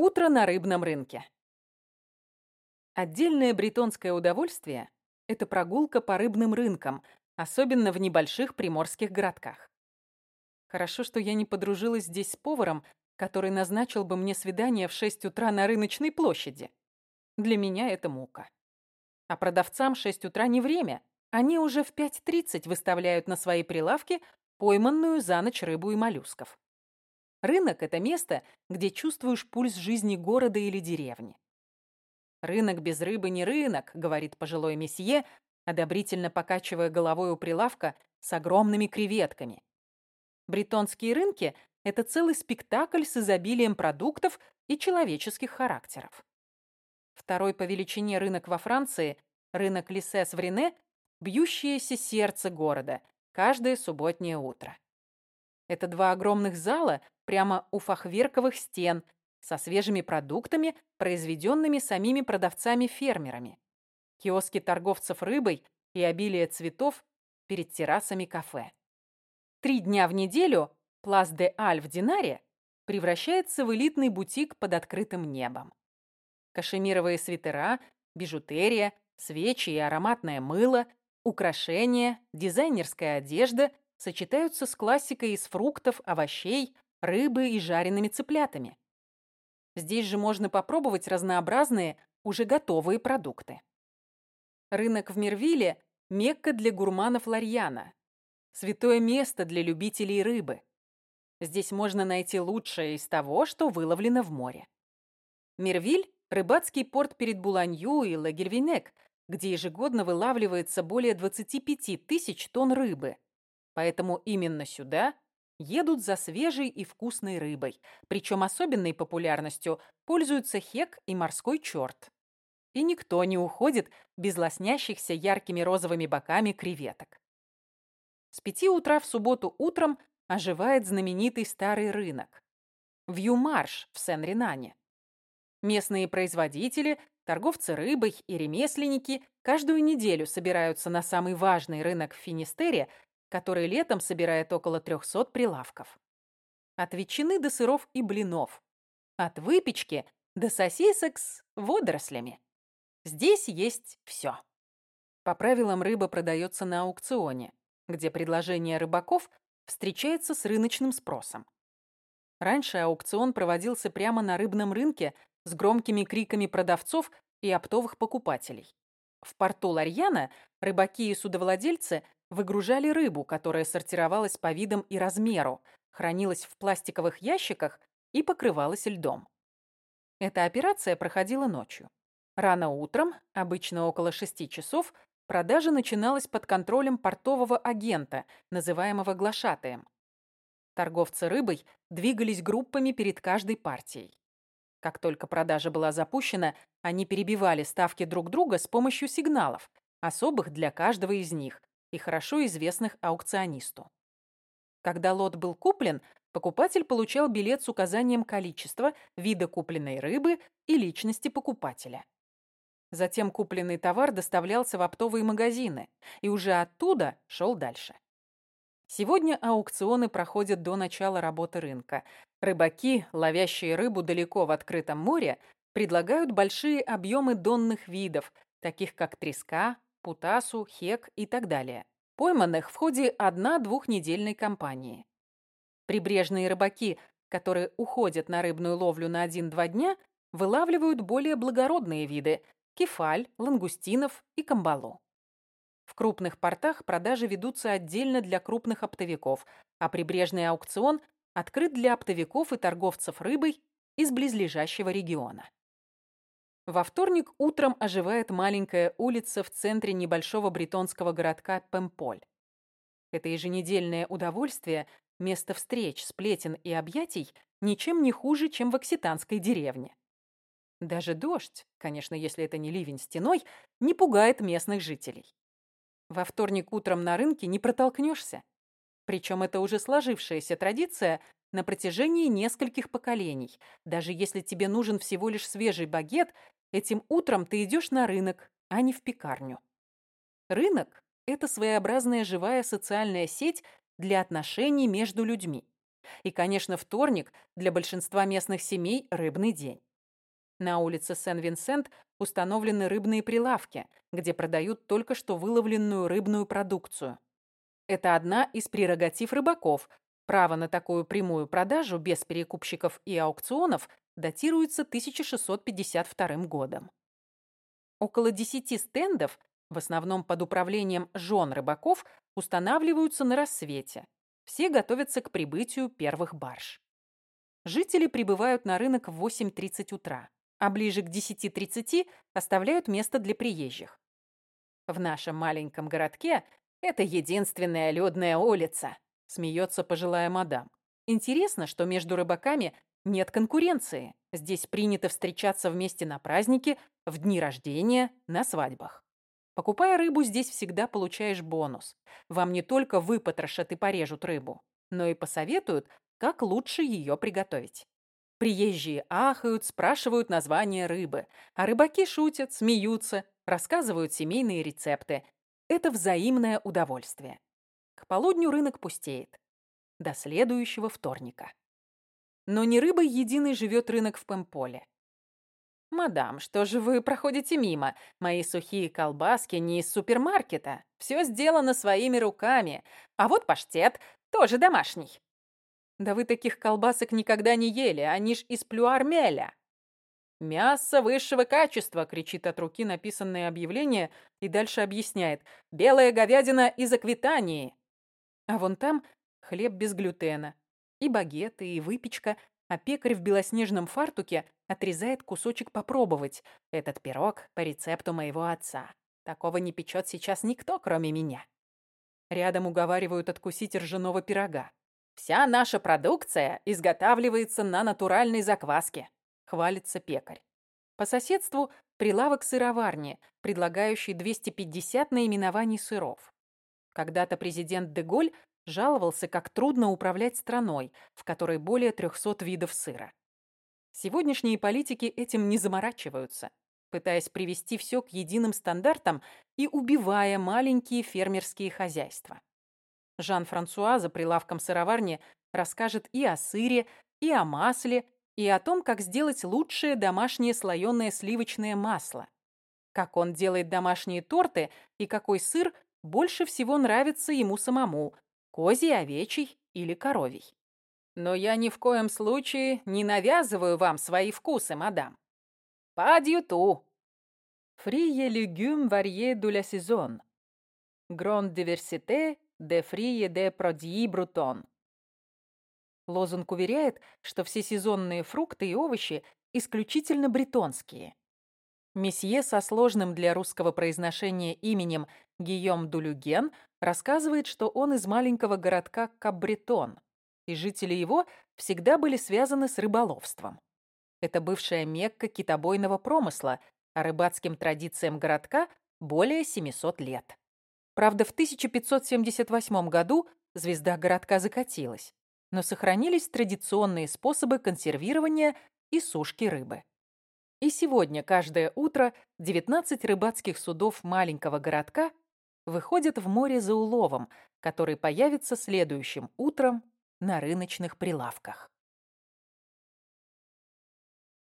Утро на рыбном рынке. Отдельное бретонское удовольствие – это прогулка по рыбным рынкам, особенно в небольших приморских городках. Хорошо, что я не подружилась здесь с поваром, который назначил бы мне свидание в 6 утра на рыночной площади. Для меня это мука. А продавцам 6 утра не время. Они уже в 5.30 выставляют на свои прилавки пойманную за ночь рыбу и моллюсков. Рынок – это место, где чувствуешь пульс жизни города или деревни. «Рынок без рыбы не рынок», – говорит пожилой месье, одобрительно покачивая головой у прилавка с огромными креветками. Бретонские рынки – это целый спектакль с изобилием продуктов и человеческих характеров. Второй по величине рынок во Франции – рынок Лисес в Рене – бьющееся сердце города каждое субботнее утро. Это два огромных зала прямо у фахверковых стен со свежими продуктами, произведенными самими продавцами-фермерами. Киоски торговцев рыбой и обилие цветов перед террасами кафе. Три дня в неделю Плас де Аль в Динаре превращается в элитный бутик под открытым небом. Кашемировые свитера, бижутерия, свечи и ароматное мыло, украшения, дизайнерская одежда – сочетаются с классикой из фруктов, овощей, рыбы и жареными цыплятами. Здесь же можно попробовать разнообразные, уже готовые продукты. Рынок в Мирвиле – мекка для гурманов Ларьяна. Святое место для любителей рыбы. Здесь можно найти лучшее из того, что выловлено в море. Мирвиль – рыбацкий порт перед Буланью и Лагервинек, где ежегодно вылавливается более 25 тысяч тонн рыбы – Поэтому именно сюда едут за свежей и вкусной рыбой. Причем особенной популярностью пользуются хек и морской черт. И никто не уходит без лоснящихся яркими розовыми боками креветок. С пяти утра в субботу утром оживает знаменитый старый рынок. Вью-марш в Сен-Ренане. Местные производители, торговцы рыбой и ремесленники каждую неделю собираются на самый важный рынок в Финистере который летом собирает около 300 прилавков. От ветчины до сыров и блинов. От выпечки до сосисок с водорослями. Здесь есть все. По правилам рыба продается на аукционе, где предложение рыбаков встречается с рыночным спросом. Раньше аукцион проводился прямо на рыбном рынке с громкими криками продавцов и оптовых покупателей. В порту Ларьяна рыбаки и судовладельцы выгружали рыбу, которая сортировалась по видам и размеру, хранилась в пластиковых ящиках и покрывалась льдом. Эта операция проходила ночью. Рано утром, обычно около шести часов, продажа начиналась под контролем портового агента, называемого глашатаем. Торговцы рыбой двигались группами перед каждой партией. Как только продажа была запущена, они перебивали ставки друг друга с помощью сигналов, особых для каждого из них, и хорошо известных аукционисту. Когда лот был куплен, покупатель получал билет с указанием количества, вида купленной рыбы и личности покупателя. Затем купленный товар доставлялся в оптовые магазины, и уже оттуда шел дальше. Сегодня аукционы проходят до начала работы рынка. Рыбаки, ловящие рыбу далеко в открытом море, предлагают большие объемы донных видов, таких как треска, путасу, хек и так далее, пойманных в ходе одна-двухнедельной кампании. Прибрежные рыбаки, которые уходят на рыбную ловлю на один-два дня, вылавливают более благородные виды – кефаль, лангустинов и камбалу. В крупных портах продажи ведутся отдельно для крупных оптовиков, а прибрежный аукцион открыт для оптовиков и торговцев рыбой из близлежащего региона. Во вторник утром оживает маленькая улица в центре небольшого бретонского городка Пемполь. Это еженедельное удовольствие, место встреч, сплетен и объятий ничем не хуже, чем в окситанской деревне. Даже дождь, конечно, если это не ливень стеной, не пугает местных жителей. Во вторник утром на рынке не протолкнешься. Причем это уже сложившаяся традиция на протяжении нескольких поколений. Даже если тебе нужен всего лишь свежий багет Этим утром ты идешь на рынок, а не в пекарню. Рынок – это своеобразная живая социальная сеть для отношений между людьми. И, конечно, вторник для большинства местных семей – рыбный день. На улице Сен-Винсент установлены рыбные прилавки, где продают только что выловленную рыбную продукцию. Это одна из прерогатив рыбаков. Право на такую прямую продажу без перекупщиков и аукционов датируется 1652 годом. Около 10 стендов, в основном под управлением жен рыбаков, устанавливаются на рассвете. Все готовятся к прибытию первых барж. Жители прибывают на рынок в 8.30 утра, а ближе к 10.30 оставляют место для приезжих. В нашем маленьком городке это единственная людная улица, смеется пожилая мадам. Интересно, что между рыбаками нет конкуренции. Здесь принято встречаться вместе на праздники, в дни рождения, на свадьбах. Покупая рыбу, здесь всегда получаешь бонус. Вам не только выпотрошат и порежут рыбу, но и посоветуют, как лучше ее приготовить. Приезжие ахают, спрашивают название рыбы, а рыбаки шутят, смеются, рассказывают семейные рецепты. Это взаимное удовольствие. К полудню рынок пустеет. До следующего вторника. Но не рыбой единой живет рынок в Пемполе. «Мадам, что же вы проходите мимо? Мои сухие колбаски не из супермаркета. Все сделано своими руками. А вот паштет, тоже домашний». «Да вы таких колбасок никогда не ели, они ж из плюармеля». «Мясо высшего качества!» — кричит от руки написанное объявление и дальше объясняет. «Белая говядина из Аквитании!» А вон там хлеб без глютена. И багеты, и выпечка, а пекарь в белоснежном фартуке отрезает кусочек попробовать. Этот пирог по рецепту моего отца. Такого не печет сейчас никто, кроме меня. Рядом уговаривают откусить ржаного пирога. Вся наша продукция изготавливается на натуральной закваске, хвалится пекарь. По соседству прилавок сыроварни, предлагающий 250 наименований сыров. Когда-то президент Деголь жаловался, как трудно управлять страной, в которой более 300 видов сыра. Сегодняшние политики этим не заморачиваются, пытаясь привести все к единым стандартам и убивая маленькие фермерские хозяйства. Жан-Франсуа за прилавком сыроварни расскажет и о сыре, и о масле, и о том, как сделать лучшее домашнее слоеное сливочное масло, как он делает домашние торты и какой сыр больше всего нравится ему самому, козий, овечий или коровий. Но я ни в коем случае не навязываю вам свои вкусы, мадам. Légumes variés de la saison. Grande diversité de fruits et de produits bretons. Лозунг уверяет, что все сезонные фрукты и овощи исключительно бретонские. Месье со сложным для русского произношения именем Гийом Дулюген рассказывает, что он из маленького городка Кабретон, и жители его всегда были связаны с рыболовством. Это бывшая Мекка китобойного промысла, а рыбацким традициям городка более 700 лет. Правда, в 1578 году звезда городка закатилась, но сохранились традиционные способы консервирования и сушки рыбы. И сегодня каждое утро 19 рыбацких судов маленького городка выходят в море за уловом, который появится следующим утром на рыночных прилавках.